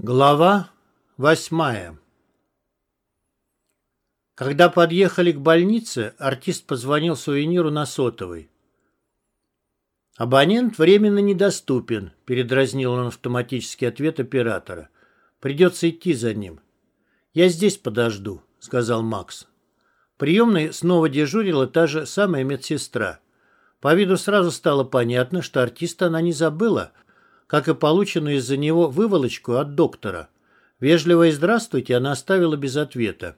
Глава восьмая Когда подъехали к больнице, артист позвонил сувениру на сотовый. «Абонент временно недоступен», — передразнил он автоматический ответ оператора. «Придется идти за ним». «Я здесь подожду», — сказал Макс. Приемной снова дежурила та же самая медсестра. По виду сразу стало понятно, что артиста она не забыла — как и полученную из-за него выволочку от доктора. Вежливое «здравствуйте» она оставила без ответа.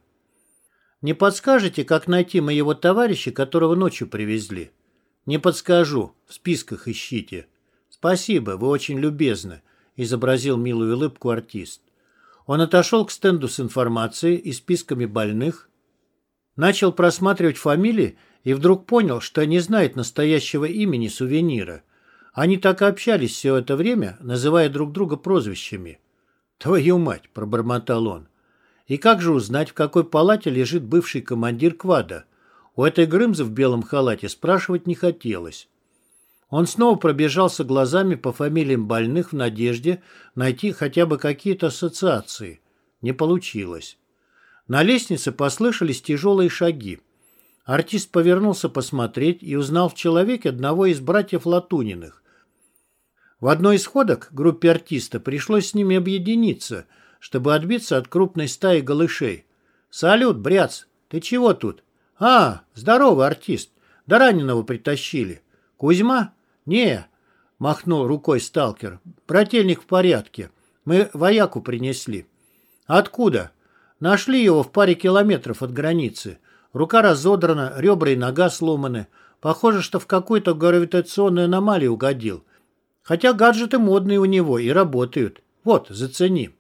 «Не подскажете, как найти моего товарища, которого ночью привезли?» «Не подскажу. В списках ищите». «Спасибо, вы очень любезны», — изобразил милую улыбку артист. Он отошел к стенду с информацией и списками больных, начал просматривать фамилии и вдруг понял, что не знает настоящего имени сувенира — они так и общались все это время, называя друг друга прозвищами. «Твою мать!» – пробормотал он. «И как же узнать, в какой палате лежит бывший командир квада? У этой Грымзы в белом халате спрашивать не хотелось». Он снова пробежался глазами по фамилиям больных в надежде найти хотя бы какие-то ассоциации. Не получилось. На лестнице послышались тяжелые шаги. Артист повернулся посмотреть и узнал в человеке одного из братьев Латуниных. В одной из ходок группе артиста пришлось с ними объединиться, чтобы отбиться от крупной стаи голышей. «Салют, бряц! Ты чего тут?» «А, здорово, артист! Да раненого притащили. Кузьма?» «Не», — махнул рукой сталкер. «Брательник в порядке. Мы вояку принесли». «Откуда?» «Нашли его в паре километров от границы. Рука разодрана, ребра и нога сломаны. Похоже, что в какую-то гравитационную аномалию угодил. Хотя гаджеты модные у него и работают. Вот, зацени.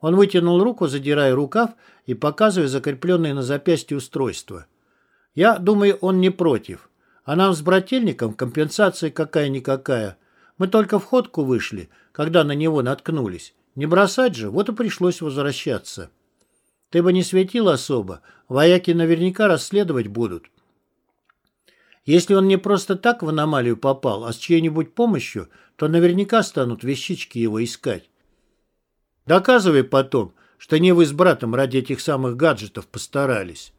Он вытянул руку, задирая рукав и показывая закрепленное на запястье устройство. Я думаю, он не против. А нам с брательником компенсация какая-никакая. Мы только в ходку вышли, когда на него наткнулись. Не бросать же, вот и пришлось возвращаться. Ты бы не светил особо, вояки наверняка расследовать будут. Если он не просто так в аномалию попал, а с чьей-нибудь помощью, то наверняка станут вещички его искать. Доказывай потом, что не вы с братом ради этих самых гаджетов постарались.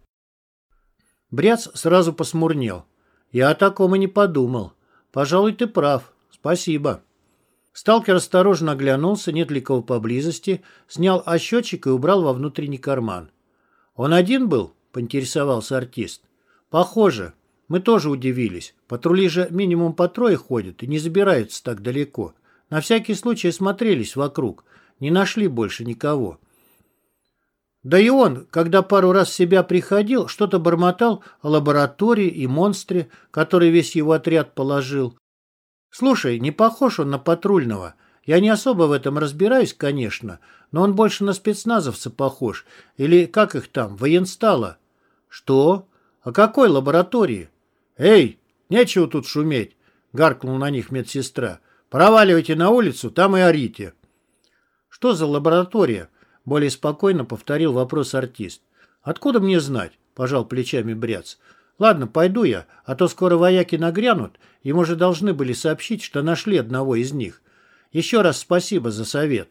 Бряц сразу посмурнел. Я о таком и не подумал. Пожалуй, ты прав. Спасибо. Сталкер осторожно оглянулся, нет ли кого поблизости, снял ощетчик и убрал во внутренний карман. «Он один был?» — поинтересовался артист. «Похоже. Мы тоже удивились. Патрули же минимум по трое ходят и не забираются так далеко. На всякий случай осмотрелись вокруг. Не нашли больше никого. Да и он, когда пару раз в себя приходил, что-то бормотал о лаборатории и монстре, который весь его отряд положил. Слушай, не похож он на патрульного. Я не особо в этом разбираюсь, конечно, но он больше на спецназовца похож. Или, как их там, военстала. Что? О какой лаборатории? «Эй, нечего тут шуметь!» — гаркнул на них медсестра. «Проваливайте на улицу, там и орите!» «Что за лаборатория?» — более спокойно повторил вопрос артист. «Откуда мне знать?» — пожал плечами Бряц. «Ладно, пойду я, а то скоро вояки нагрянут, и, может, должны были сообщить, что нашли одного из них. Еще раз спасибо за совет».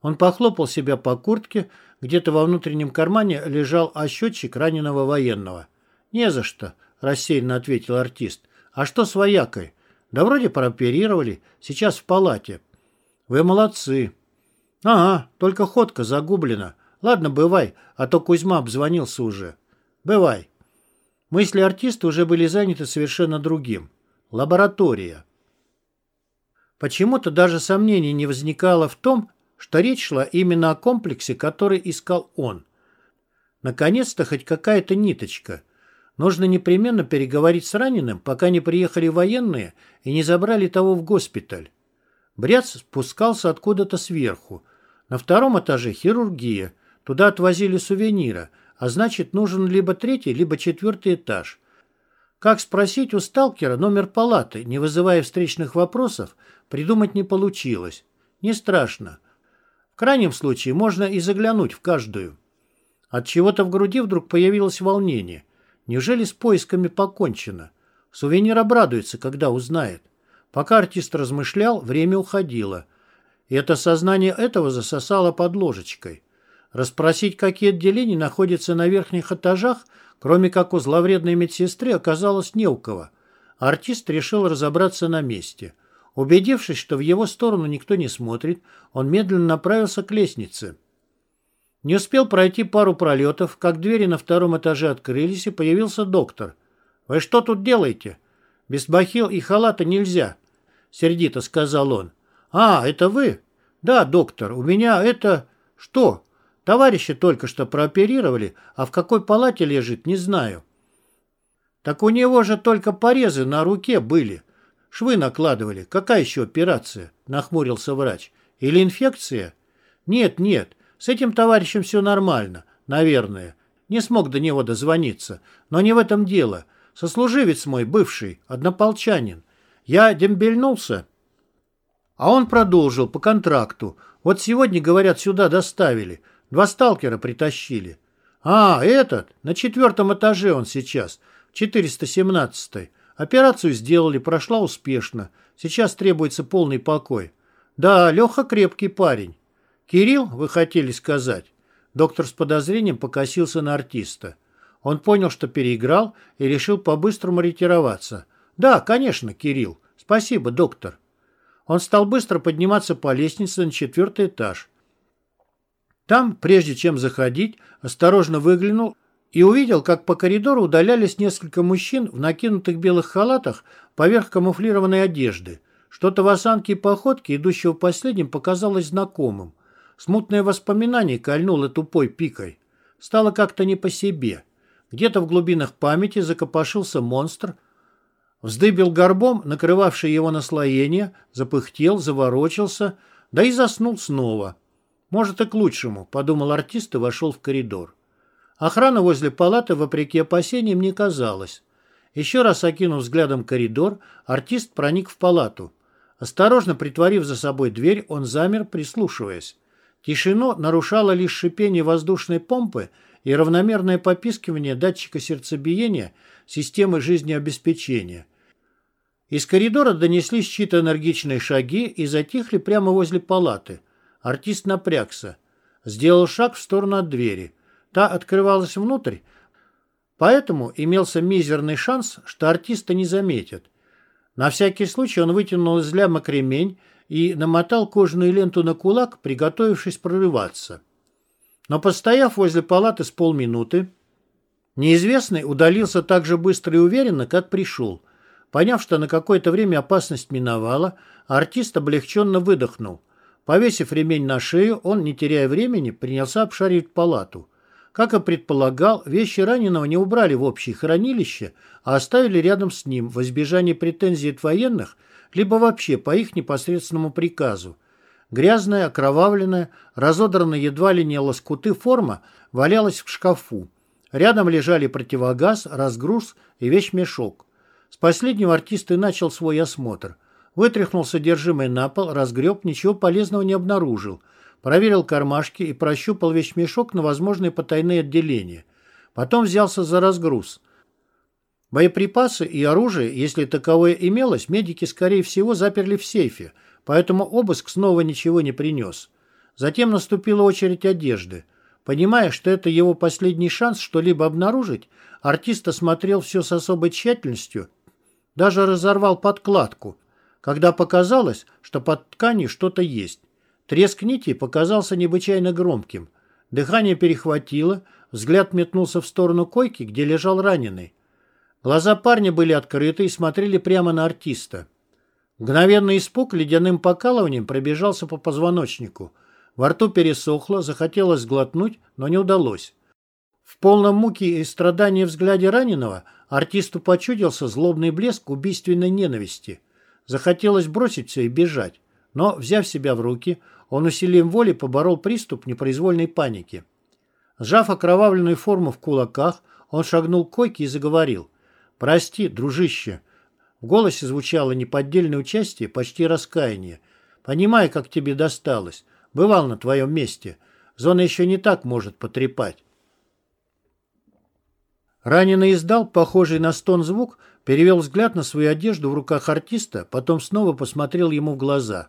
Он похлопал себя по куртке, где-то во внутреннем кармане лежал ощетчик раненого военного. «Не за что», рассеянно ответил артист. А что с воякой? Да вроде прооперировали, сейчас в палате. Вы молодцы. Ага, только ходка загублена. Ладно, бывай, а то Кузьма обзвонился уже. Бывай. Мысли артиста уже были заняты совершенно другим. Лаборатория. Почему-то даже сомнений не возникало в том, что речь шла именно о комплексе, который искал он. Наконец-то хоть какая-то ниточка – Нужно непременно переговорить с раненым, пока не приехали военные и не забрали того в госпиталь. Бряц спускался откуда-то сверху. На втором этаже хирургия. Туда отвозили сувенира, а значит, нужен либо третий, либо четвертый этаж. Как спросить у сталкера номер палаты, не вызывая встречных вопросов, придумать не получилось. Не страшно. В крайнем случае можно и заглянуть в каждую. От чего-то в груди вдруг появилось волнение – Неужели с поисками покончено? Сувенир обрадуется, когда узнает. Пока артист размышлял, время уходило. и это сознание этого засосало под ложечкой. Расспросить, какие отделения находятся на верхних этажах, кроме как у зловредной медсестры, оказалось не у кого. Артист решил разобраться на месте. Убедившись, что в его сторону никто не смотрит, он медленно направился к лестнице. Не успел пройти пару пролетов, как двери на втором этаже открылись, и появился доктор. «Вы что тут делаете?» «Без бахил и халата нельзя», — сердито сказал он. «А, это вы?» «Да, доктор, у меня это...» «Что?» «Товарища только что прооперировали, а в какой палате лежит, не знаю». «Так у него же только порезы на руке были. Швы накладывали. Какая еще операция?» — нахмурился врач. «Или инфекция?» «Нет, нет, с этим товарищем все нормально, наверное. Не смог до него дозвониться. Но не в этом дело. Сослуживец мой, бывший, однополчанин. Я дембельнулся, а он продолжил по контракту. Вот сегодня, говорят, сюда доставили. Два сталкера притащили. А, этот? На четвертом этаже он сейчас. 417-й. Операцию сделали, прошла успешно. Сейчас требуется полный покой. Да, Леха крепкий парень. Кирилл, вы хотели сказать? Доктор с подозрением покосился на артиста. Он понял, что переиграл и решил по-быстрому ретироваться. Да, конечно, Кирилл. Спасибо, доктор. Он стал быстро подниматься по лестнице на четвертый этаж. Там, прежде чем заходить, осторожно выглянул и увидел, как по коридору удалялись несколько мужчин в накинутых белых халатах поверх камуфлированной одежды. Что-то в осанке и походке, идущего последним, показалось знакомым. Смутное воспоминание кольнуло тупой пикой. Стало как-то не по себе. Где-то в глубинах памяти закопошился монстр, вздыбил горбом, накрывавший его наслоение, запыхтел, заворочился, да и заснул снова. Может, и к лучшему, подумал артист и вошел в коридор. Охрана возле палаты, вопреки опасениям, не казалась. Еще раз окинув взглядом коридор, артист проник в палату. Осторожно притворив за собой дверь, он замер, прислушиваясь. Тишину нарушало лишь шипение воздушной помпы и равномерное попискивание датчика сердцебиения системы жизнеобеспечения. Из коридора донеслись чьи-то энергичные шаги и затихли прямо возле палаты. Артист напрягся. Сделал шаг в сторону от двери. Та открывалась внутрь, поэтому имелся мизерный шанс, что артиста не заметят. На всякий случай он вытянул из ляма кремень и намотал кожаную ленту на кулак, приготовившись прорываться. Но постояв возле палаты с полминуты, неизвестный удалился так же быстро и уверенно, как пришел. Поняв, что на какое-то время опасность миновала, артист облегченно выдохнул. Повесив ремень на шею, он, не теряя времени, принялся обшаривать палату. Как и предполагал, вещи раненого не убрали в общее хранилище, а оставили рядом с ним в избежание претензий от военных, либо вообще по их непосредственному приказу. Грязная, окровавленная, разодранная едва ли не лоскуты форма валялась в шкафу. Рядом лежали противогаз, разгруз и вещмешок. С последнего артист и начал свой осмотр. Вытряхнул содержимое на пол, разгреб, ничего полезного не обнаружил. Проверил кармашки и прощупал вещмешок на возможные потайные отделения. Потом взялся за разгруз. Боеприпасы и оружие, если таковое имелось, медики, скорее всего, заперли в сейфе – поэтому обыск снова ничего не принес. Затем наступила очередь одежды. Понимая, что это его последний шанс что-либо обнаружить, артист осмотрел все с особой тщательностью, даже разорвал подкладку, когда показалось, что под тканью что-то есть. Треск нити показался необычайно громким. Дыхание перехватило, взгляд метнулся в сторону койки, где лежал раненый. Глаза парня были открыты и смотрели прямо на артиста. Мгновенный испуг ледяным покалыванием пробежался по позвоночнику. Во рту пересохло, захотелось глотнуть, но не удалось. В полном муке и страдании взгляде раненого артисту почудился злобный блеск убийственной ненависти. Захотелось бросить все и бежать. Но, взяв себя в руки, он усилием воли поборол приступ непроизвольной паники. Сжав окровавленную форму в кулаках, он шагнул к койке и заговорил. «Прости, дружище, в голосе звучало неподдельное участие, почти раскаяние. «Понимаю, как тебе досталось. Бывал на твоем месте. Зона еще не так может потрепать». Раненый издал, похожий на стон звук, перевел взгляд на свою одежду в руках артиста, потом снова посмотрел ему в глаза.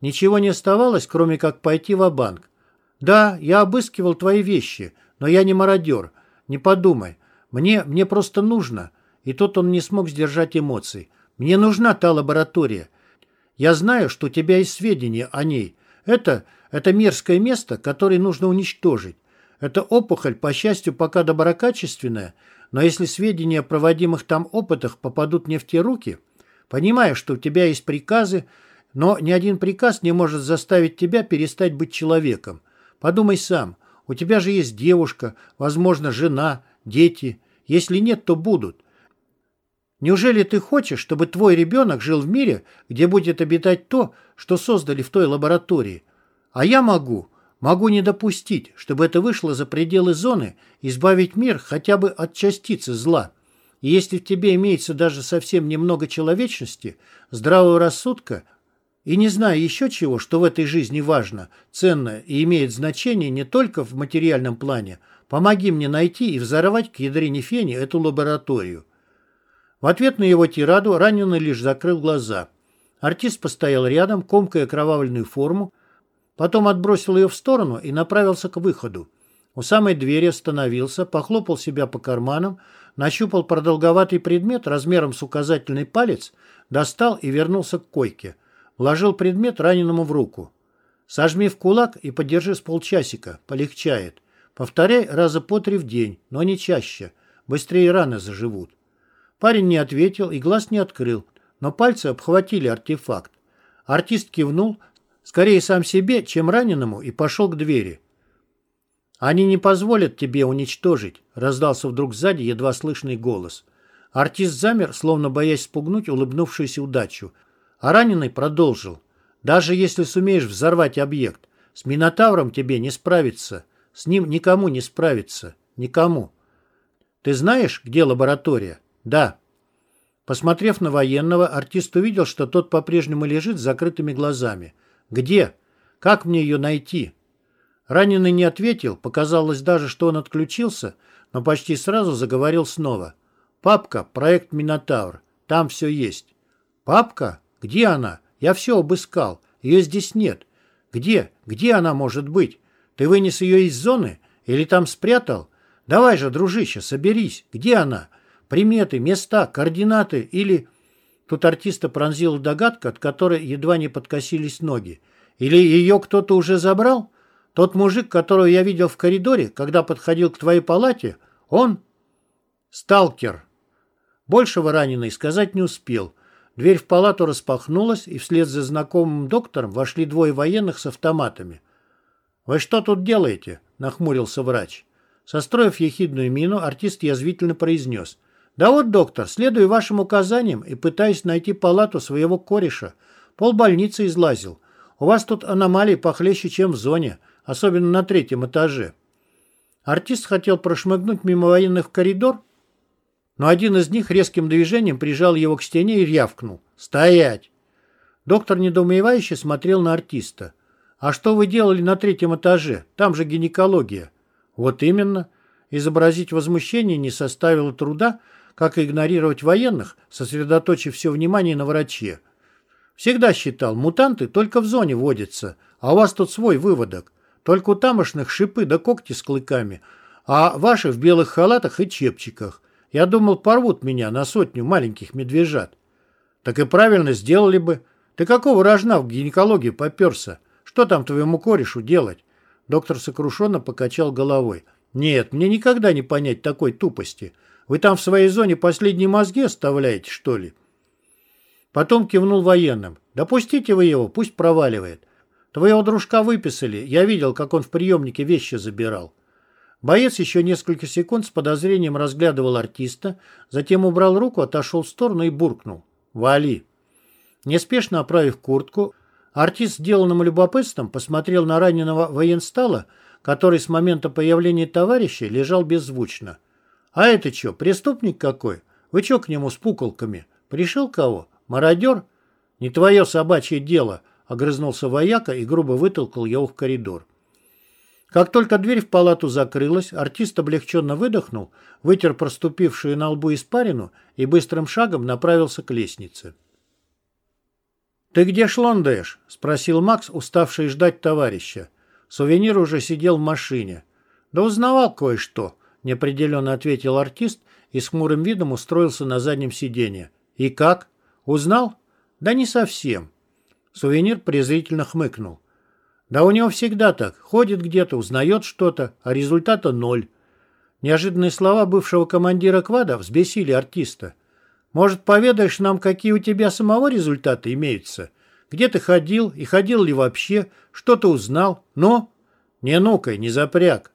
Ничего не оставалось, кроме как пойти в банк Да, я обыскивал твои вещи, но я не мародер. Не подумай. Мне, мне просто нужно. И тут он не смог сдержать эмоций. Мне нужна та лаборатория. Я знаю, что у тебя есть сведения о ней. Это, это мерзкое место, которое нужно уничтожить. Это опухоль, по счастью, пока доброкачественная, но если сведения о проводимых там опытах попадут не в те руки, понимая, что у тебя есть приказы, но ни один приказ не может заставить тебя перестать быть человеком. Подумай сам, у тебя же есть девушка, возможно, жена, дети. Если нет, то будут. Неужели ты хочешь, чтобы твой ребенок жил в мире, где будет обитать то, что создали в той лаборатории? А я могу, могу не допустить, чтобы это вышло за пределы зоны, избавить мир хотя бы от частицы зла. И если в тебе имеется даже совсем немного человечности, здравого рассудка, и не знаю еще чего, что в этой жизни важно, ценно и имеет значение не только в материальном плане, помоги мне найти и взорвать к ядрине фени эту лабораторию. В ответ на его тираду раненый лишь закрыл глаза. Артист постоял рядом, комкая окровавленную форму, потом отбросил ее в сторону и направился к выходу. У самой двери остановился, похлопал себя по карманам, нащупал продолговатый предмет размером с указательный палец, достал и вернулся к койке – Вложил предмет раненому в руку. Сожми в кулак и подержи с полчасика, полегчает. Повторяй раза по три в день, но не чаще. Быстрее раны заживут. Парень не ответил и глаз не открыл, но пальцы обхватили артефакт. Артист кивнул, скорее сам себе, чем раненому, и пошел к двери. «Они не позволят тебе уничтожить», — раздался вдруг сзади едва слышный голос. Артист замер, словно боясь спугнуть улыбнувшуюся удачу, а раненый продолжил. «Даже если сумеешь взорвать объект, с Минотавром тебе не справиться. С ним никому не справиться. Никому. Ты знаешь, где лаборатория? Да». Посмотрев на военного, артист увидел, что тот по-прежнему лежит с закрытыми глазами. «Где? Как мне ее найти?» Раненый не ответил, показалось даже, что он отключился, но почти сразу заговорил снова. «Папка, проект Минотавр. Там все есть». «Папка? Где она? Я все обыскал. Ее здесь нет. Где? Где она может быть? Ты вынес ее из зоны? Или там спрятал? Давай же, дружище, соберись. Где она? Приметы, места, координаты или... Тут артиста пронзила догадка, от которой едва не подкосились ноги. Или ее кто-то уже забрал? Тот мужик, которого я видел в коридоре, когда подходил к твоей палате, он... Сталкер. Большего раненый сказать не успел. Дверь в палату распахнулась, и вслед за знакомым доктором вошли двое военных с автоматами. «Вы что тут делаете?» – нахмурился врач. Состроив ехидную мину, артист язвительно произнес. «Да вот, доктор, следую вашим указаниям и пытаюсь найти палату своего кореша. Пол больницы излазил. У вас тут аномалии похлеще, чем в зоне, особенно на третьем этаже». Артист хотел прошмыгнуть мимо военных в коридор, но один из них резким движением прижал его к стене и рявкнул. «Стоять!» Доктор недоумевающе смотрел на артиста. «А что вы делали на третьем этаже? Там же гинекология». «Вот именно». Изобразить возмущение не составило труда, как игнорировать военных, сосредоточив все внимание на враче. Всегда считал, мутанты только в зоне водятся, а у вас тут свой выводок. Только у тамошных шипы да когти с клыками, а ваши в белых халатах и чепчиках. Я думал, порвут меня на сотню маленьких медвежат. Так и правильно сделали бы. Ты какого рожна в гинекологию поперся? Что там твоему корешу делать? Доктор сокрушенно покачал головой. Нет, мне никогда не понять такой тупости. Вы там в своей зоне последние мозги оставляете, что ли? Потом кивнул военным. Допустите вы его, пусть проваливает. Твоего дружка выписали. Я видел, как он в приемнике вещи забирал. Боец еще несколько секунд с подозрением разглядывал артиста, затем убрал руку, отошел в сторону и буркнул. «Вали!» Неспешно оправив куртку, артист, сделанным любопытством, посмотрел на раненого военстала, который с момента появления товарища лежал беззвучно. «А это что, преступник какой? Вы что к нему с пуколками? Пришел кого? Мародер?» «Не твое собачье дело», — огрызнулся вояка и грубо вытолкал его в коридор. Как только дверь в палату закрылась, артист облегченно выдохнул, вытер проступившую на лбу испарину и быстрым шагом направился к лестнице. «Ты где шлондаешь?» — спросил Макс, уставший ждать товарища. Сувенир уже сидел в машине. «Да узнавал кое-что», — неопределенно ответил артист и с хмурым видом устроился на заднем сиденье. «И как? Узнал?» «Да не совсем». Сувенир презрительно хмыкнул. «Да у него всегда так. Ходит где-то, узнает что-то, а результата ноль». Неожиданные слова бывшего командира квада взбесили артиста. «Может, поведаешь нам, какие у тебя самого результаты имеются? Где ты ходил и ходил ли вообще? Что ты узнал? Ну?» «Не нукай, не запряг.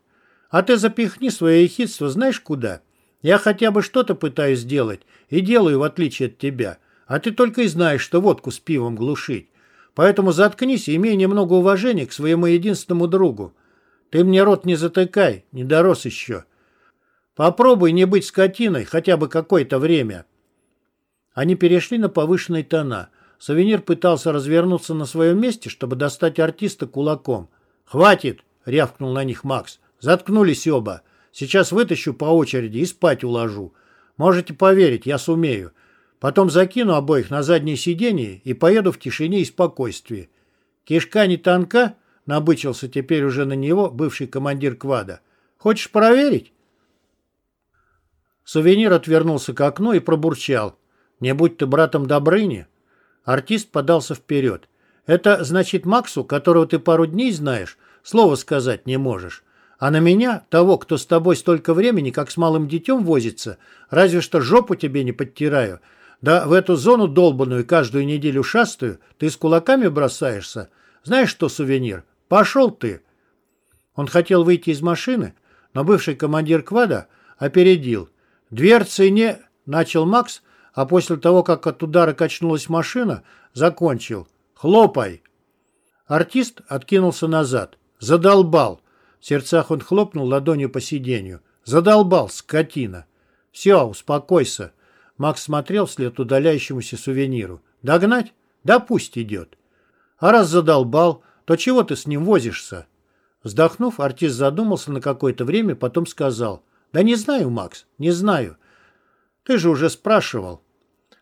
А ты запихни свое ехидство знаешь куда? Я хотя бы что-то пытаюсь сделать и делаю, в отличие от тебя. А ты только и знаешь, что водку с пивом глушить. Поэтому заткнись и имей немного уважения к своему единственному другу. Ты мне рот не затыкай, не дорос еще. Попробуй не быть скотиной хотя бы какое-то время. Они перешли на повышенные тона. Сувенир пытался развернуться на своем месте, чтобы достать артиста кулаком. «Хватит!» — рявкнул на них Макс. «Заткнулись оба. Сейчас вытащу по очереди и спать уложу. Можете поверить, я сумею. Потом закину обоих на заднее сиденье и поеду в тишине и спокойствии. Кишка не тонка, набычился теперь уже на него бывший командир квада. Хочешь проверить? Сувенир отвернулся к окну и пробурчал. «Не будь ты братом Добрыни». Артист подался вперед. «Это значит Максу, которого ты пару дней знаешь, слова сказать не можешь. А на меня, того, кто с тобой столько времени, как с малым детем возится, разве что жопу тебе не подтираю, да в эту зону долбанную каждую неделю шастаю, ты с кулаками бросаешься. Знаешь что, сувенир? Пошел ты!» Он хотел выйти из машины, но бывший командир квада опередил. «Дверцы не...» — начал Макс, а после того, как от удара качнулась машина, закончил. «Хлопай!» Артист откинулся назад. «Задолбал!» В сердцах он хлопнул ладонью по сиденью. «Задолбал, скотина!» «Все, успокойся!» Макс смотрел вслед удаляющемуся сувениру. «Догнать? Да пусть идет». «А раз задолбал, то чего ты с ним возишься?» Вздохнув, артист задумался на какое-то время, потом сказал. «Да не знаю, Макс, не знаю. Ты же уже спрашивал».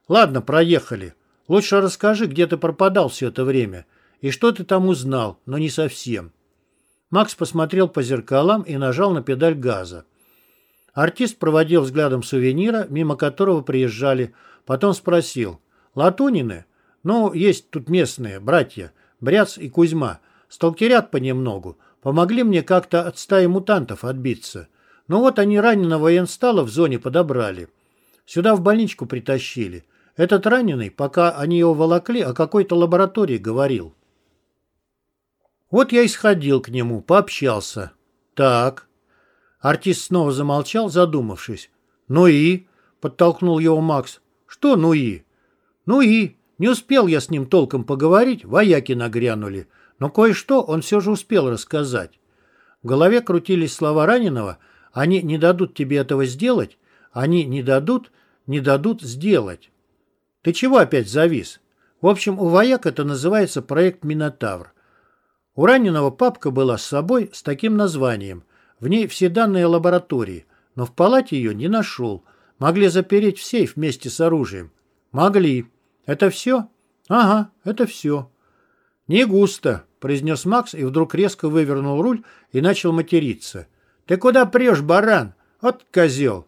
«Ладно, проехали. Лучше расскажи, где ты пропадал все это время. И что ты там узнал, но не совсем». Макс посмотрел по зеркалам и нажал на педаль газа. Артист проводил взглядом сувенира, мимо которого приезжали, потом спросил. «Латунины? Ну, есть тут местные, братья, Бряц и Кузьма. Сталкерят понемногу. Помогли мне как-то от стаи мутантов отбиться. Ну вот они раненого военстала в зоне подобрали. Сюда в больничку притащили. Этот раненый, пока они его волокли, о какой-то лаборатории говорил. Вот я и сходил к нему, пообщался. Так, Артист снова замолчал, задумавшись. «Ну и?» — подтолкнул его Макс. «Что «ну и?» «Ну и?» Не успел я с ним толком поговорить, вояки нагрянули. Но кое-что он все же успел рассказать. В голове крутились слова раненого. Они не дадут тебе этого сделать. Они не дадут, не дадут сделать. Ты чего опять завис? В общем, у вояк это называется проект «Минотавр». У раненого папка была с собой с таким названием. В ней все данные лаборатории, но в палате ее не нашел. Могли запереть в сейф вместе с оружием. Могли. Это все? Ага, это все. Не густо, произнес Макс и вдруг резко вывернул руль и начал материться. Ты куда прешь, баран? Вот козел.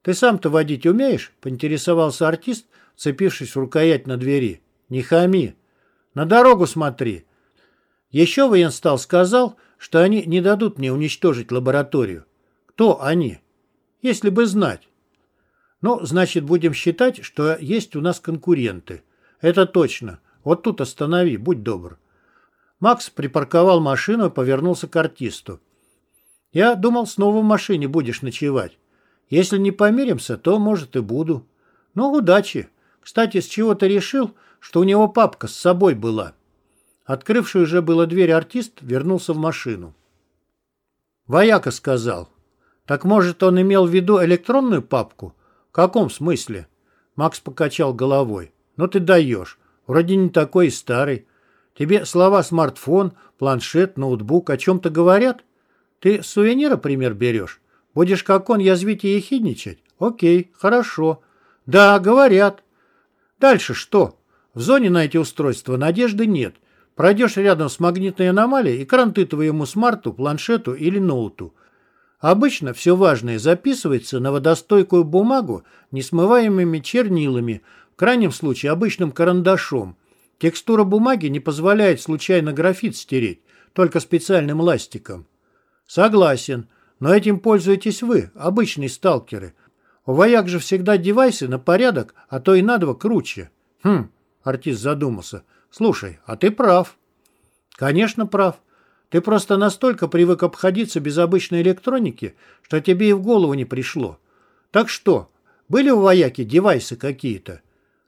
Ты сам-то водить умеешь? Поинтересовался артист, цепившись в рукоять на двери. Не хами. На дорогу смотри. Еще военстал сказал, что они не дадут мне уничтожить лабораторию. Кто они? Если бы знать. Ну, значит, будем считать, что есть у нас конкуренты. Это точно. Вот тут останови, будь добр. Макс припарковал машину и повернулся к артисту. Я думал, снова в машине будешь ночевать. Если не помиримся, то, может, и буду. Ну, удачи. Кстати, с чего ты решил, что у него папка с собой была?» Открывший уже было дверь артист вернулся в машину. Вояка сказал. Так может, он имел в виду электронную папку? В каком смысле? Макс покачал головой. Ну ты даешь. Вроде не такой и старый. Тебе слова смартфон, планшет, ноутбук о чем-то говорят? Ты сувенира пример берешь? Будешь как он язвить и ехидничать? Окей, хорошо. Да, говорят. Дальше что? В зоне на эти устройства надежды нет. Пройдешь рядом с магнитной аномалией, и кранты твоему смарту, планшету или ноуту. Обычно все важное записывается на водостойкую бумагу несмываемыми чернилами, в крайнем случае обычным карандашом. Текстура бумаги не позволяет случайно графит стереть, только специальным ластиком. Согласен, но этим пользуетесь вы, обычные сталкеры. У вояк же всегда девайсы на порядок, а то и на круче. Хм, артист задумался. Слушай, а ты прав. Конечно, прав. Ты просто настолько привык обходиться без обычной электроники, что тебе и в голову не пришло. Так что, были у вояки девайсы какие-то?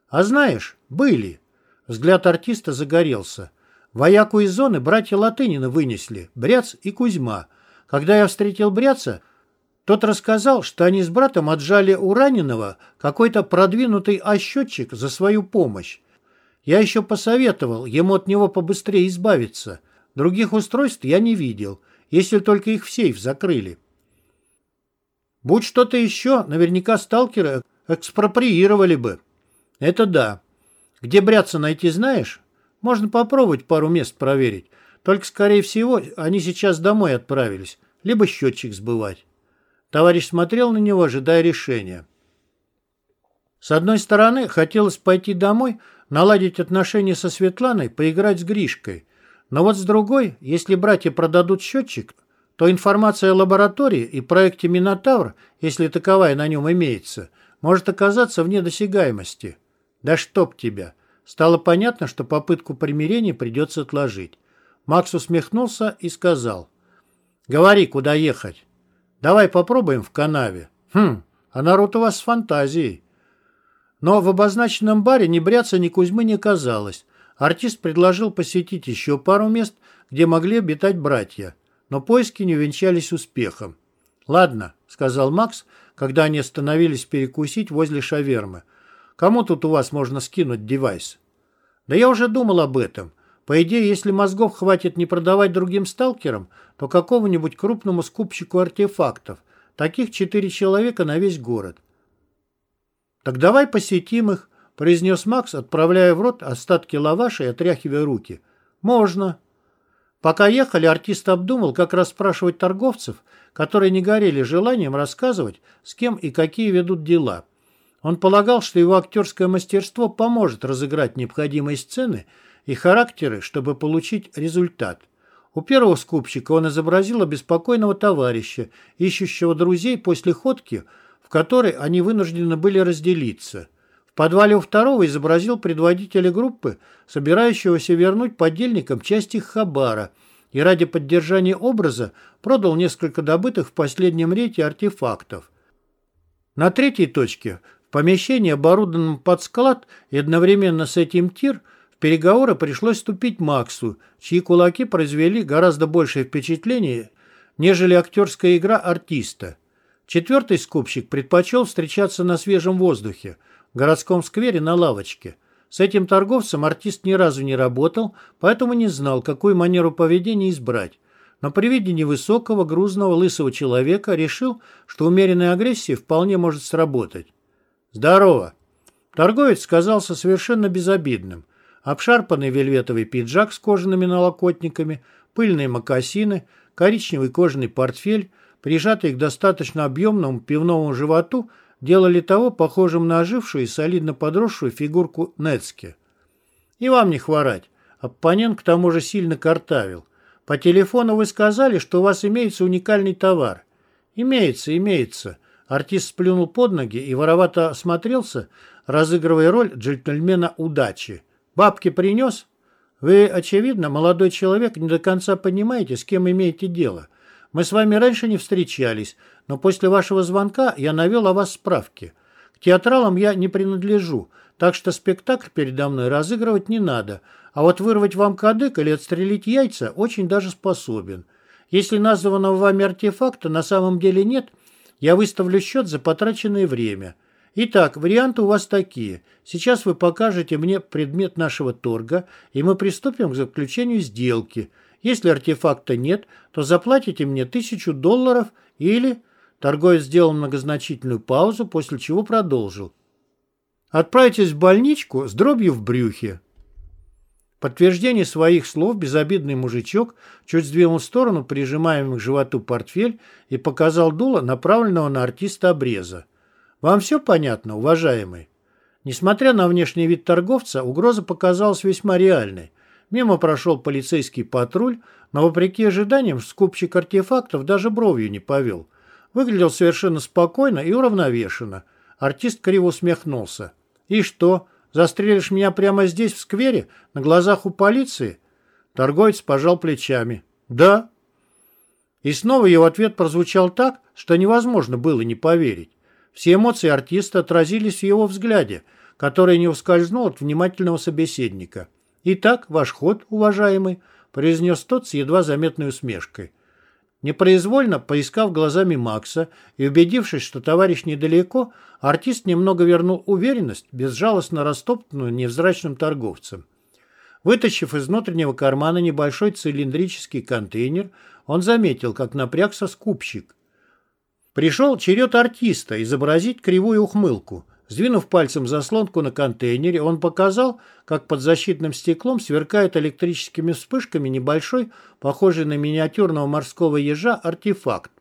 А знаешь, были. Взгляд артиста загорелся. Вояку из зоны братья Латынина вынесли, Бряц и Кузьма. Когда я встретил Бряца, тот рассказал, что они с братом отжали у раненого какой-то продвинутый ощетчик за свою помощь. Я еще посоветовал ему от него побыстрее избавиться. Других устройств я не видел, если только их в сейф закрыли. Будь что-то еще, наверняка сталкеры экспроприировали бы. Это да. Где бряться найти знаешь? Можно попробовать пару мест проверить. Только, скорее всего, они сейчас домой отправились, либо счетчик сбывать. Товарищ смотрел на него, ожидая решения. С одной стороны, хотелось пойти домой, наладить отношения со Светланой, поиграть с Гришкой. Но вот с другой, если братья продадут счетчик, то информация о лаборатории и проекте «Минотавр», если таковая на нем имеется, может оказаться вне досягаемости. Да чтоб тебя! Стало понятно, что попытку примирения придется отложить. Макс усмехнулся и сказал. «Говори, куда ехать. Давай попробуем в канаве. Хм, а народ у вас с фантазией». Но в обозначенном баре ни Бряца, ни Кузьмы не казалось. Артист предложил посетить еще пару мест, где могли обитать братья. Но поиски не увенчались успехом. «Ладно», — сказал Макс, когда они остановились перекусить возле шавермы. Кому тут у вас можно скинуть девайс? Да я уже думал об этом. По идее, если мозгов хватит не продавать другим сталкерам, то какому-нибудь крупному скупщику артефактов. Таких четыре человека на весь город. Так давай посетим их, произнес Макс, отправляя в рот остатки лаваша и отряхивая руки. Можно. Пока ехали, артист обдумал, как расспрашивать торговцев, которые не горели желанием рассказывать, с кем и какие ведут дела. Он полагал, что его актерское мастерство поможет разыграть необходимые сцены и характеры, чтобы получить результат. У первого скупщика он изобразил обеспокоенного товарища, ищущего друзей после ходки, которой они вынуждены были разделиться. В подвале у второго изобразил предводителя группы, собирающегося вернуть подельникам часть их хабара, и ради поддержания образа продал несколько добытых в последнем рейте артефактов. На третьей точке помещении, оборудованном под склад, и одновременно с этим тир, в переговоры пришлось вступить Максу, чьи кулаки произвели гораздо большее впечатление, нежели актерская игра артиста. Четвертый скупщик предпочел встречаться на свежем воздухе, в городском сквере на лавочке. С этим торговцем артист ни разу не работал, поэтому не знал, какую манеру поведения избрать. Но при виде невысокого, грузного, лысого человека решил, что умеренная агрессия вполне может сработать. «Здорово!» Торговец казался совершенно безобидным. Обшарпанный вельветовый пиджак с кожаными налокотниками, пыльные мокасины, коричневый кожаный портфель, прижатый к достаточно объемному пивному животу, делали того похожим на ожившую и солидно подросшую фигурку Нецки. И вам не хворать. Оппонент к тому же сильно картавил. По телефону вы сказали, что у вас имеется уникальный товар. Имеется, имеется. Артист сплюнул под ноги и воровато осмотрелся, разыгрывая роль джентльмена удачи. «Бабки принес?» «Вы, очевидно, молодой человек, не до конца понимаете, с кем имеете дело. Мы с вами раньше не встречались, но после вашего звонка я навел о вас справки. К театралам я не принадлежу, так что спектакль передо мной разыгрывать не надо, а вот вырвать вам кадык или отстрелить яйца очень даже способен. Если названного вами артефакта на самом деле нет – я выставлю счет за потраченное время. Итак, варианты у вас такие. Сейчас вы покажете мне предмет нашего торга, и мы приступим к заключению сделки. Если артефакта нет, то заплатите мне тысячу долларов или... Торговец сделал многозначительную паузу, после чего продолжил. Отправитесь в больничку с дробью в брюхе. подтверждение своих слов безобидный мужичок чуть сдвинул в сторону прижимаемый к животу портфель и показал дуло, направленного на артиста обреза. «Вам все понятно, уважаемый?» Несмотря на внешний вид торговца, угроза показалась весьма реальной. Мимо прошел полицейский патруль, но, вопреки ожиданиям, скупщик артефактов даже бровью не повел. Выглядел совершенно спокойно и уравновешенно. Артист криво усмехнулся. «И что?» Застрелишь меня прямо здесь, в сквере, на глазах у полиции?» Торговец пожал плечами. «Да». И снова его ответ прозвучал так, что невозможно было не поверить. Все эмоции артиста отразились в его взгляде, который не ускользнул от внимательного собеседника. «Итак, ваш ход, уважаемый», — произнес тот с едва заметной усмешкой. Непроизвольно поискав глазами Макса и убедившись, что товарищ недалеко, артист немного вернул уверенность, безжалостно растоптанную невзрачным торговцем. Вытащив из внутреннего кармана небольшой цилиндрический контейнер, он заметил, как напрягся скупщик. Пришел черед артиста изобразить кривую ухмылку – Сдвинув пальцем заслонку на контейнере, он показал, как под защитным стеклом сверкает электрическими вспышками небольшой, похожий на миниатюрного морского ежа, артефакт.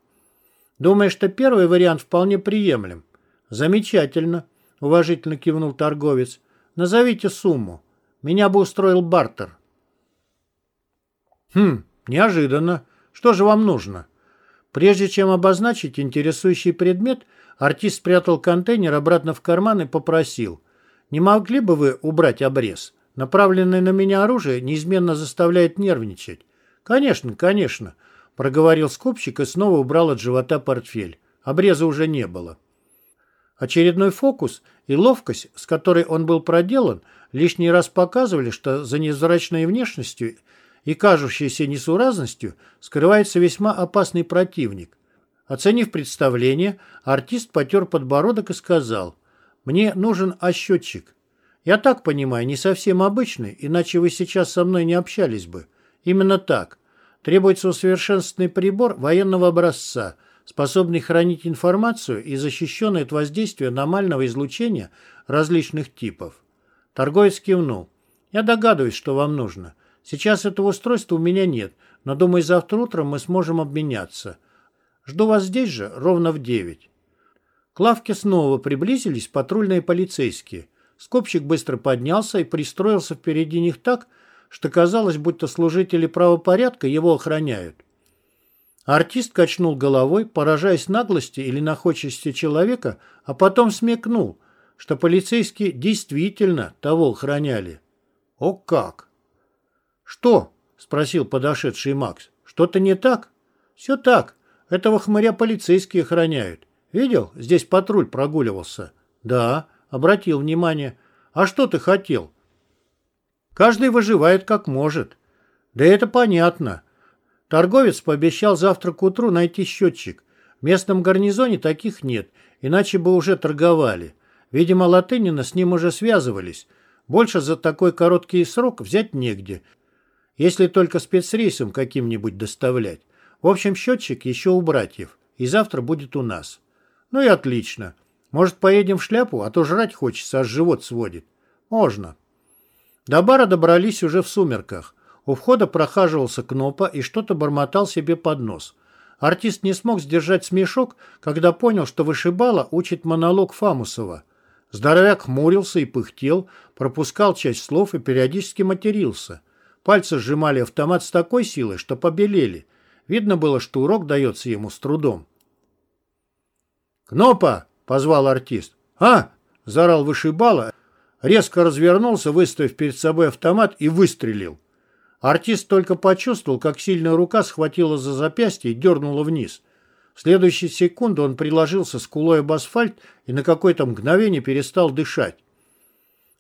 Думаю, что первый вариант вполне приемлем. Замечательно, уважительно кивнул торговец. Назовите сумму. Меня бы устроил бартер. Хм, неожиданно. Что же вам нужно? Прежде чем обозначить интересующий предмет, Артист спрятал контейнер обратно в карман и попросил. «Не могли бы вы убрать обрез? Направленное на меня оружие неизменно заставляет нервничать». «Конечно, конечно», — проговорил скупщик и снова убрал от живота портфель. Обреза уже не было. Очередной фокус и ловкость, с которой он был проделан, лишний раз показывали, что за невзрачной внешностью и кажущейся несуразностью скрывается весьма опасный противник. Оценив представление, артист потер подбородок и сказал, «Мне нужен ощетчик. Я так понимаю, не совсем обычный, иначе вы сейчас со мной не общались бы. Именно так. Требуется усовершенствованный прибор военного образца, способный хранить информацию и защищенный от воздействия аномального излучения различных типов». Торговец кивнул. «Я догадываюсь, что вам нужно. Сейчас этого устройства у меня нет, но, думаю, завтра утром мы сможем обменяться». Жду вас здесь же ровно в девять». К лавке снова приблизились патрульные полицейские. Скопщик быстро поднялся и пристроился впереди них так, что казалось, будто служители правопорядка его охраняют. Артист качнул головой, поражаясь наглости или находчивости человека, а потом смекнул, что полицейские действительно того охраняли. О как! «Что?» — спросил подошедший Макс. «Что-то не так?» «Все так. Этого хмыря полицейские охраняют. Видел, здесь патруль прогуливался. Да, обратил внимание. А что ты хотел? Каждый выживает как может. Да это понятно. Торговец пообещал завтра к утру найти счетчик. В местном гарнизоне таких нет, иначе бы уже торговали. Видимо, Латынина с ним уже связывались. Больше за такой короткий срок взять негде. Если только спецрейсом каким-нибудь доставлять. В общем, счетчик еще у братьев, и завтра будет у нас. Ну и отлично. Может, поедем в шляпу, а то жрать хочется, аж живот сводит. Можно. До бара добрались уже в сумерках. У входа прохаживался Кнопа и что-то бормотал себе под нос. Артист не смог сдержать смешок, когда понял, что вышибала учит монолог Фамусова. Здоровяк хмурился и пыхтел, пропускал часть слов и периодически матерился. Пальцы сжимали автомат с такой силой, что побелели, Видно было, что урок дается ему с трудом. «Кнопа!» — позвал артист. «А!» — заорал вышибала, резко развернулся, выставив перед собой автомат и выстрелил. Артист только почувствовал, как сильная рука схватила за запястье и дернула вниз. В следующую секунду он приложился скулой об асфальт и на какое-то мгновение перестал дышать.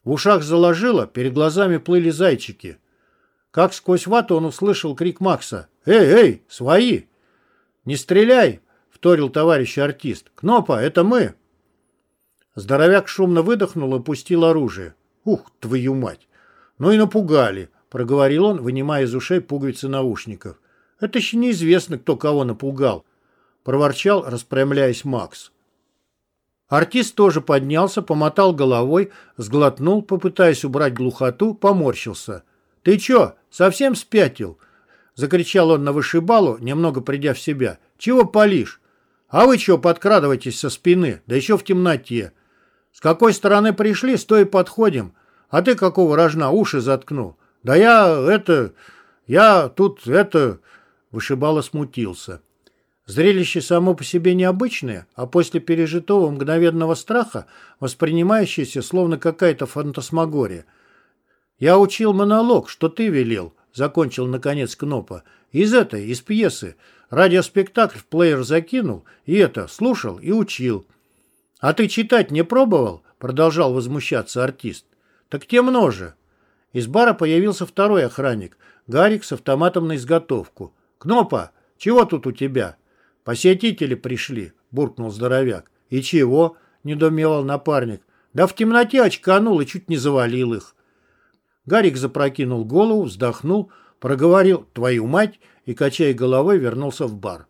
В ушах заложило, перед глазами плыли зайчики. Как сквозь вату он услышал крик Макса. «Эй, эй, свои!» «Не стреляй!» — вторил товарищ артист. «Кнопа, это мы!» Здоровяк шумно выдохнул и пустил оружие. «Ух, твою мать!» «Ну и напугали!» — проговорил он, вынимая из ушей пуговицы наушников. «Это еще неизвестно, кто кого напугал!» — проворчал, распрямляясь Макс. Артист тоже поднялся, помотал головой, сглотнул, попытаясь убрать глухоту, поморщился — «Ты чё, совсем спятил?» Закричал он на вышибалу, немного придя в себя. «Чего палишь? А вы чё подкрадываетесь со спины, да еще в темноте? С какой стороны пришли, с той и подходим. А ты какого рожна уши заткнул? Да я, это... Я тут, это...» Вышибала смутился. Зрелище само по себе необычное, а после пережитого мгновенного страха воспринимающееся словно какая-то фантасмагория. «Я учил монолог, что ты велел», — закончил наконец Кнопа. «Из этой, из пьесы. Радиоспектакль в плеер закинул, и это, слушал и учил». «А ты читать не пробовал?» — продолжал возмущаться артист. «Так темно же». Из бара появился второй охранник, Гарик с автоматом на изготовку. «Кнопа, чего тут у тебя?» «Посетители пришли», — буркнул здоровяк. «И чего?» — недоумевал напарник. «Да в темноте очканул и чуть не завалил их». Гарик запрокинул голову, вздохнул, проговорил «твою мать» и, качая головой, вернулся в бар.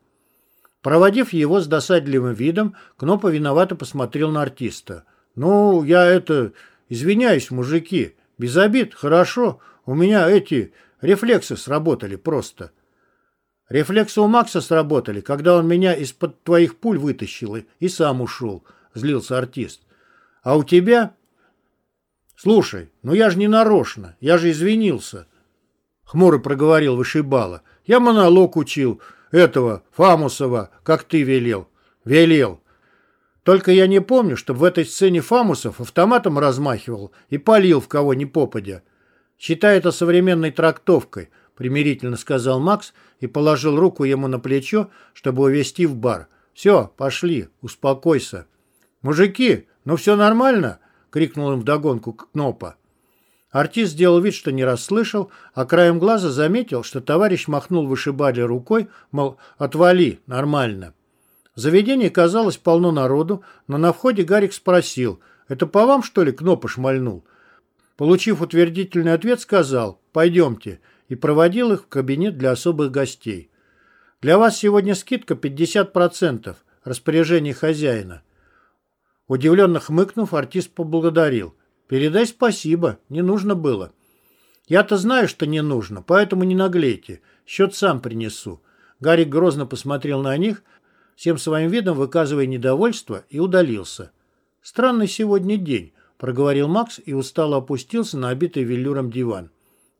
Проводив его с досадливым видом, Кнопа виновато посмотрел на артиста. «Ну, я это... Извиняюсь, мужики. Без обид, хорошо. У меня эти рефлексы сработали просто». Рефлексы у Макса сработали, когда он меня из-под твоих пуль вытащил и, сам ушел, злился артист. А у тебя... Слушай, ну я же не нарочно, я же извинился. Хмуро проговорил вышибала. Я монолог учил, этого, Фамусова, как ты велел. Велел. Только я не помню, чтобы в этой сцене Фамусов автоматом размахивал и палил в кого ни попадя. Считай это современной трактовкой – примирительно сказал Макс и положил руку ему на плечо, чтобы увести в бар. «Все, пошли, успокойся». «Мужики, ну все нормально?» — крикнул им вдогонку Кнопа. Артист сделал вид, что не расслышал, а краем глаза заметил, что товарищ махнул вышибали рукой, мол, отвали, нормально. В заведении казалось полно народу, но на входе Гарик спросил, «Это по вам, что ли, Кнопа шмальнул?» Получив утвердительный ответ, сказал, «Пойдемте, и проводил их в кабинет для особых гостей. «Для вас сегодня скидка 50%, распоряжение хозяина». Удивленно хмыкнув, артист поблагодарил. «Передай спасибо, не нужно было». «Я-то знаю, что не нужно, поэтому не наглейте. Счет сам принесу». Гарик грозно посмотрел на них, всем своим видом выказывая недовольство, и удалился. «Странный сегодня день», — проговорил Макс и устало опустился на обитый велюром диван.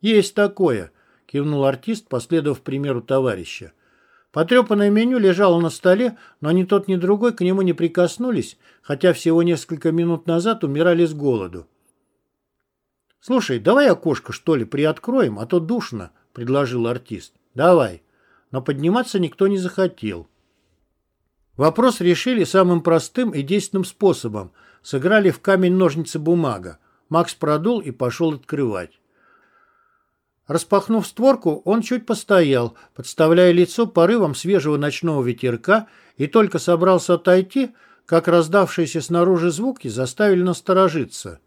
«Есть такое кивнул артист, последовав примеру товарища. Потрепанное меню лежало на столе, но ни тот, ни другой к нему не прикоснулись, хотя всего несколько минут назад умирали с голоду. «Слушай, давай окошко, что ли, приоткроем, а то душно», — предложил артист. «Давай». Но подниматься никто не захотел. Вопрос решили самым простым и действенным способом. Сыграли в камень-ножницы-бумага. Макс продул и пошел открывать. Распахнув створку, он чуть постоял, подставляя лицо порывом свежего ночного ветерка, и только собрался отойти, как раздавшиеся снаружи звуки заставили насторожиться.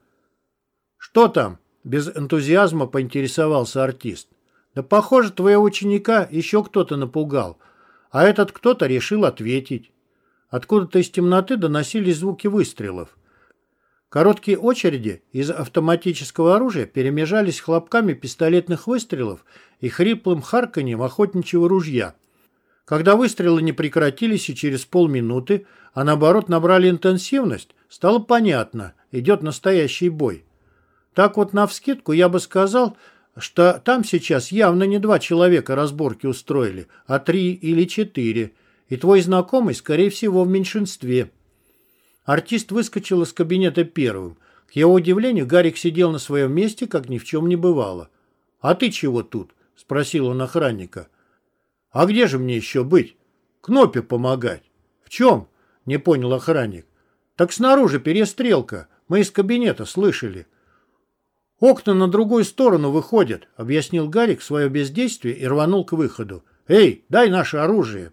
«Что там?» – без энтузиазма поинтересовался артист. «Да, похоже, твоего ученика еще кто-то напугал, а этот кто-то решил ответить». Откуда-то из темноты доносились звуки выстрелов. Короткие очереди из автоматического оружия перемежались хлопками пистолетных выстрелов и хриплым харканьем охотничьего ружья. Когда выстрелы не прекратились и через полминуты, а наоборот набрали интенсивность, стало понятно, идет настоящий бой. Так вот навскидку я бы сказал, что там сейчас явно не два человека разборки устроили, а три или четыре, и твой знакомый, скорее всего, в меньшинстве – Артист выскочил из кабинета первым. К его удивлению, Гарик сидел на своем месте, как ни в чем не бывало. «А ты чего тут?» – спросил он охранника. «А где же мне еще быть? Кнопе помогать». «В чем?» – не понял охранник. «Так снаружи перестрелка. Мы из кабинета слышали». «Окна на другую сторону выходят», — объяснил Гарик свое бездействие и рванул к выходу. «Эй, дай наше оружие!»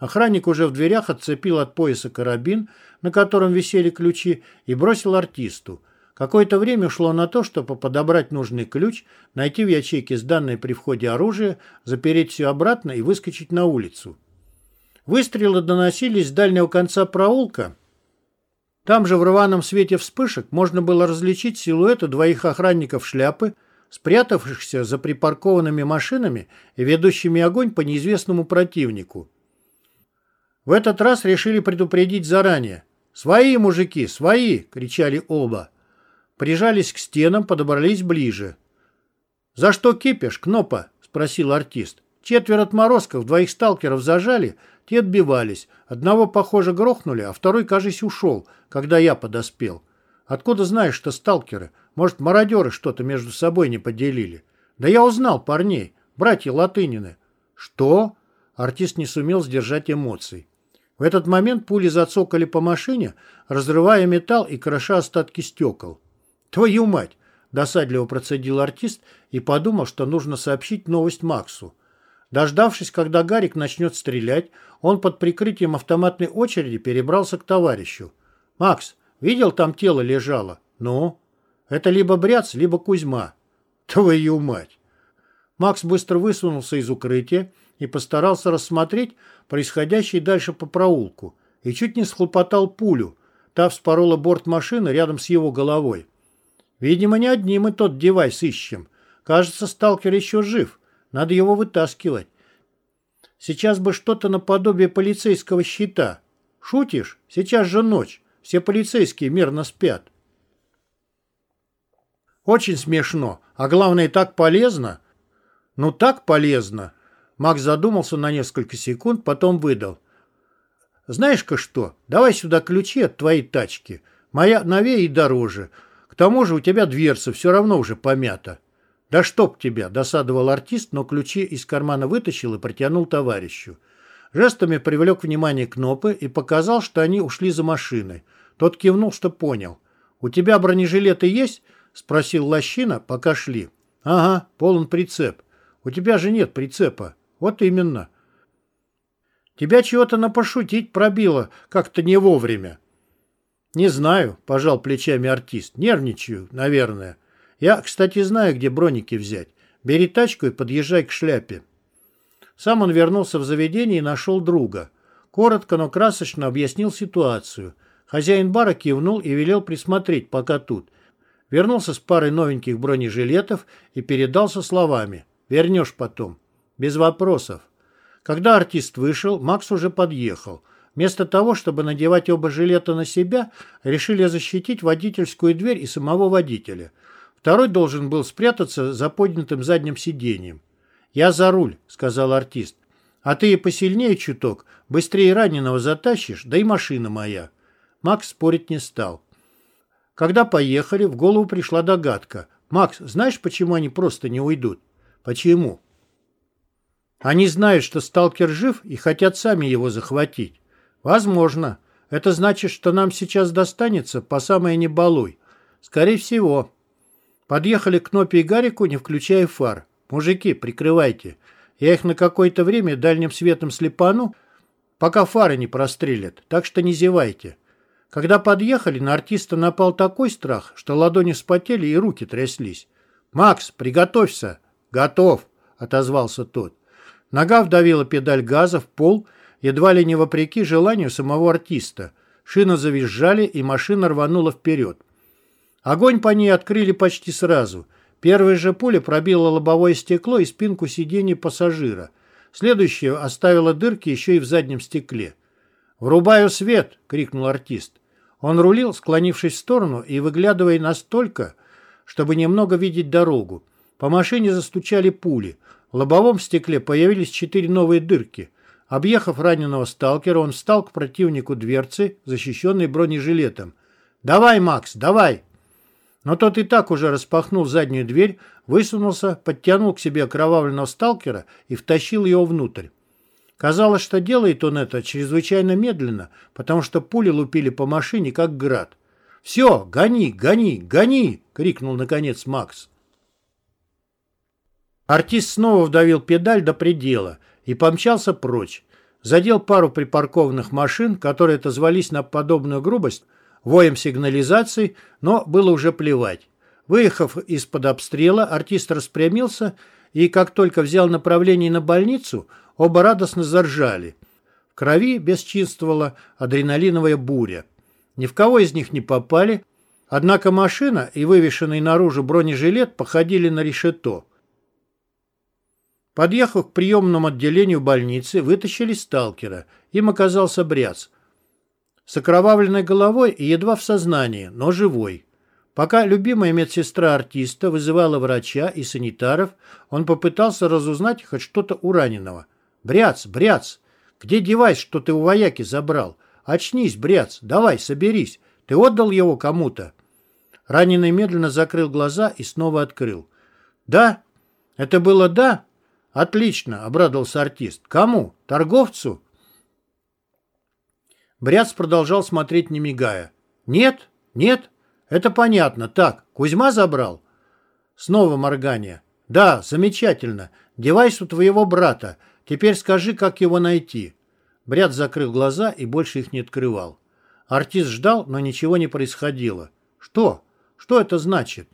Охранник уже в дверях отцепил от пояса карабин, на котором висели ключи, и бросил артисту. Какое-то время шло на то, чтобы подобрать нужный ключ, найти в ячейке сданное при входе оружие, запереть все обратно и выскочить на улицу. Выстрелы доносились с дальнего конца проулка. Там же в рваном свете вспышек можно было различить силуэты двоих охранников шляпы, спрятавшихся за припаркованными машинами и ведущими огонь по неизвестному противнику. В этот раз решили предупредить заранее. «Свои, мужики, свои!» — кричали оба. Прижались к стенам, подобрались ближе. «За что кипишь, Кнопа?» — спросил артист. Четверо отморозков, двоих сталкеров зажали, те отбивались. Одного, похоже, грохнули, а второй, кажется, ушел, когда я подоспел. Откуда знаешь, что сталкеры? Может, мародеры что-то между собой не поделили? Да я узнал парней, братья Латынины. Что? Артист не сумел сдержать эмоций. В этот момент пули зацокали по машине, разрывая металл и кроша остатки стекол. «Твою мать!» – досадливо процедил артист и подумал, что нужно сообщить новость Максу. Дождавшись, когда Гарик начнет стрелять, он под прикрытием автоматной очереди перебрался к товарищу. «Макс, видел, там тело лежало?» «Ну?» «Это либо Бряц, либо Кузьма». «Твою мать!» Макс быстро высунулся из укрытия и постарался рассмотреть происходящее дальше по проулку и чуть не схлопотал пулю. Та вспорола борт машины рядом с его головой. Видимо, не одним мы тот девайс ищем. Кажется, сталкер еще жив. Надо его вытаскивать. Сейчас бы что-то наподобие полицейского щита. Шутишь? Сейчас же ночь. Все полицейские мирно спят. Очень смешно. А главное, так полезно. Ну, так полезно. Макс задумался на несколько секунд, потом выдал. Знаешь-ка что, давай сюда ключи от твоей тачки. Моя новее и дороже. К тому же у тебя дверца все равно уже помята. «Да чтоб тебя!» – досадовал артист, но ключи из кармана вытащил и протянул товарищу. Жестами привлек внимание Кнопы и показал, что они ушли за машиной. Тот кивнул, что понял. «У тебя бронежилеты есть?» – спросил Лощина, пока шли. «Ага, полон прицеп. У тебя же нет прицепа». «Вот именно». «Тебя чего-то на пошутить пробило, как-то не вовремя». «Не знаю», – пожал плечами артист. «Нервничаю, наверное». Я, кстати, знаю, где броники взять. Бери тачку и подъезжай к шляпе. Сам он вернулся в заведение и нашел друга. Коротко, но красочно объяснил ситуацию. Хозяин бара кивнул и велел присмотреть, пока тут. Вернулся с парой новеньких бронежилетов и передался словами. «Вернешь потом». Без вопросов. Когда артист вышел, Макс уже подъехал. Вместо того, чтобы надевать оба жилета на себя, решили защитить водительскую дверь и самого водителя – Второй должен был спрятаться за поднятым задним сиденьем. «Я за руль», — сказал артист. «А ты и посильнее чуток, быстрее раненого затащишь, да и машина моя». Макс спорить не стал. Когда поехали, в голову пришла догадка. «Макс, знаешь, почему они просто не уйдут?» «Почему?» «Они знают, что сталкер жив и хотят сами его захватить». «Возможно. Это значит, что нам сейчас достанется по самое не балуй». «Скорее всего». Подъехали к Кнопе и Гарику, не включая фар. «Мужики, прикрывайте. Я их на какое-то время дальним светом слепану, пока фары не прострелят, так что не зевайте». Когда подъехали, на артиста напал такой страх, что ладони вспотели и руки тряслись. «Макс, приготовься!» «Готов!» — отозвался тот. Нога вдавила педаль газа в пол, едва ли не вопреки желанию самого артиста. Шины завизжали, и машина рванула вперед. Огонь по ней открыли почти сразу. Первая же пуля пробила лобовое стекло и спинку сиденья пассажира. Следующая оставила дырки еще и в заднем стекле. «Врубаю свет!» — крикнул артист. Он рулил, склонившись в сторону и выглядывая настолько, чтобы немного видеть дорогу. По машине застучали пули. В лобовом стекле появились четыре новые дырки. Объехав раненого сталкера, он встал к противнику дверцы, защищенной бронежилетом. «Давай, Макс, давай!» Но тот и так уже распахнул заднюю дверь, высунулся, подтянул к себе окровавленного сталкера и втащил его внутрь. Казалось, что делает он это чрезвычайно медленно, потому что пули лупили по машине, как град. «Все, гони, гони, гони!» — крикнул наконец Макс. Артист снова вдавил педаль до предела и помчался прочь. Задел пару припаркованных машин, которые отозвались на подобную грубость, воем сигнализации, но было уже плевать. Выехав из-под обстрела, артист распрямился и, как только взял направление на больницу, оба радостно заржали. В крови бесчинствовала адреналиновая буря. Ни в кого из них не попали, Однако машина и вывешенный наружу бронежилет походили на решето. Подъехав к приемному отделению больницы, вытащили сталкера. Им оказался Бряц. С окровавленной головой и едва в сознании, но живой. Пока любимая медсестра артиста вызывала врача и санитаров, он попытался разузнать хоть что-то у раненого. «Бряц, Бряц, где девайс, что ты у вояки забрал? Очнись, Бряц, давай, соберись. Ты отдал его кому-то?» Раненый медленно закрыл глаза и снова открыл. «Да? Это было «да»?» «Отлично», — обрадовался артист. «Кому? Торговцу?» Бряц продолжал смотреть, не мигая. «Нет? Нет? Это понятно. Так, Кузьма забрал?» Снова моргание. «Да, замечательно. Девайс у твоего брата. Теперь скажи, как его найти». Бряц закрыл глаза и больше их не открывал. Артист ждал, но ничего не происходило. «Что? Что это значит?»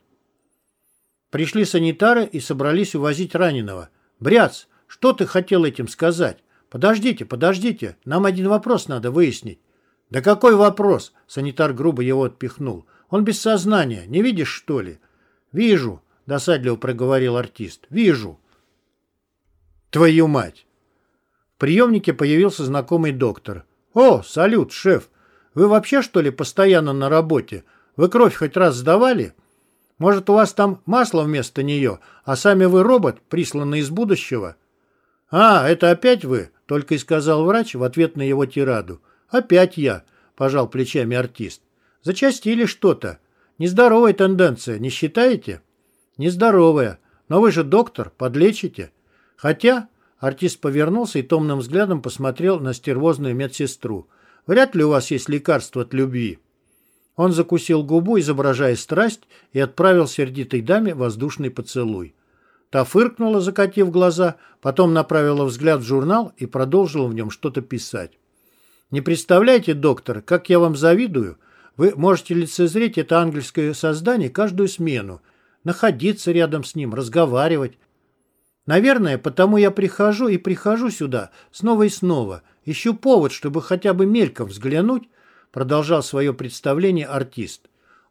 Пришли санитары и собрались увозить раненого. «Бряц, что ты хотел этим сказать? Подождите, подождите, нам один вопрос надо выяснить». «Да какой вопрос?» – санитар грубо его отпихнул. «Он без сознания, не видишь, что ли?» «Вижу», – досадливо проговорил артист. «Вижу». «Твою мать!» В приемнике появился знакомый доктор. «О, салют, шеф! Вы вообще, что ли, постоянно на работе? Вы кровь хоть раз сдавали?» Может, у вас там масло вместо нее, а сами вы робот, присланный из будущего?» «А, это опять вы?» — только и сказал врач в ответ на его тираду. «Опять я», — пожал плечами артист. «Зачастили что-то. Нездоровая тенденция, не считаете?» «Нездоровая. Но вы же доктор, подлечите». «Хотя...» — артист повернулся и томным взглядом посмотрел на стервозную медсестру. «Вряд ли у вас есть лекарство от любви». Он закусил губу, изображая страсть, и отправил сердитой даме воздушный поцелуй. Та фыркнула, закатив глаза, потом направила взгляд в журнал и продолжила в нем что-то писать. «Не представляете, доктор, как я вам завидую? Вы можете лицезреть это ангельское создание каждую смену, находиться рядом с ним, разговаривать. Наверное, потому я прихожу и прихожу сюда снова и снова, ищу повод, чтобы хотя бы мельком взглянуть, продолжал свое представление артист.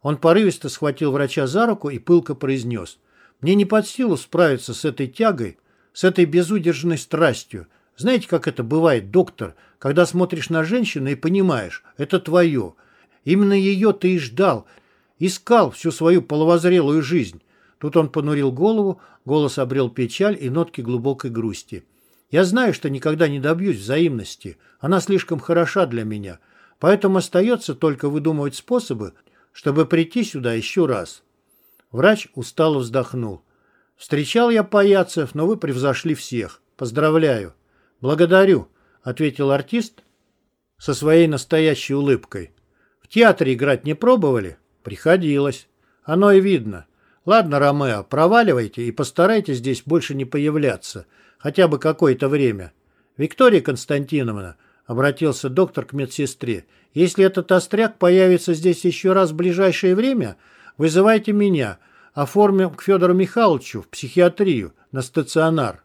Он порывисто схватил врача за руку и пылко произнес. «Мне не под силу справиться с этой тягой, с этой безудержной страстью. Знаете, как это бывает, доктор, когда смотришь на женщину и понимаешь, это твое. Именно ее ты и ждал, искал всю свою половозрелую жизнь». Тут он понурил голову, голос обрел печаль и нотки глубокой грусти. «Я знаю, что никогда не добьюсь взаимности. Она слишком хороша для меня. Поэтому остается только выдумывать способы, чтобы прийти сюда еще раз. Врач устало вздохнул. Встречал я паяцев, но вы превзошли всех. Поздравляю. Благодарю, ответил артист со своей настоящей улыбкой. В театре играть не пробовали? Приходилось. Оно и видно. Ладно, Ромео, проваливайте и постарайтесь здесь больше не появляться. Хотя бы какое-то время. Виктория Константиновна, — обратился доктор к медсестре. «Если этот остряк появится здесь еще раз в ближайшее время, вызывайте меня. Оформим к Федору Михайловичу в психиатрию на стационар».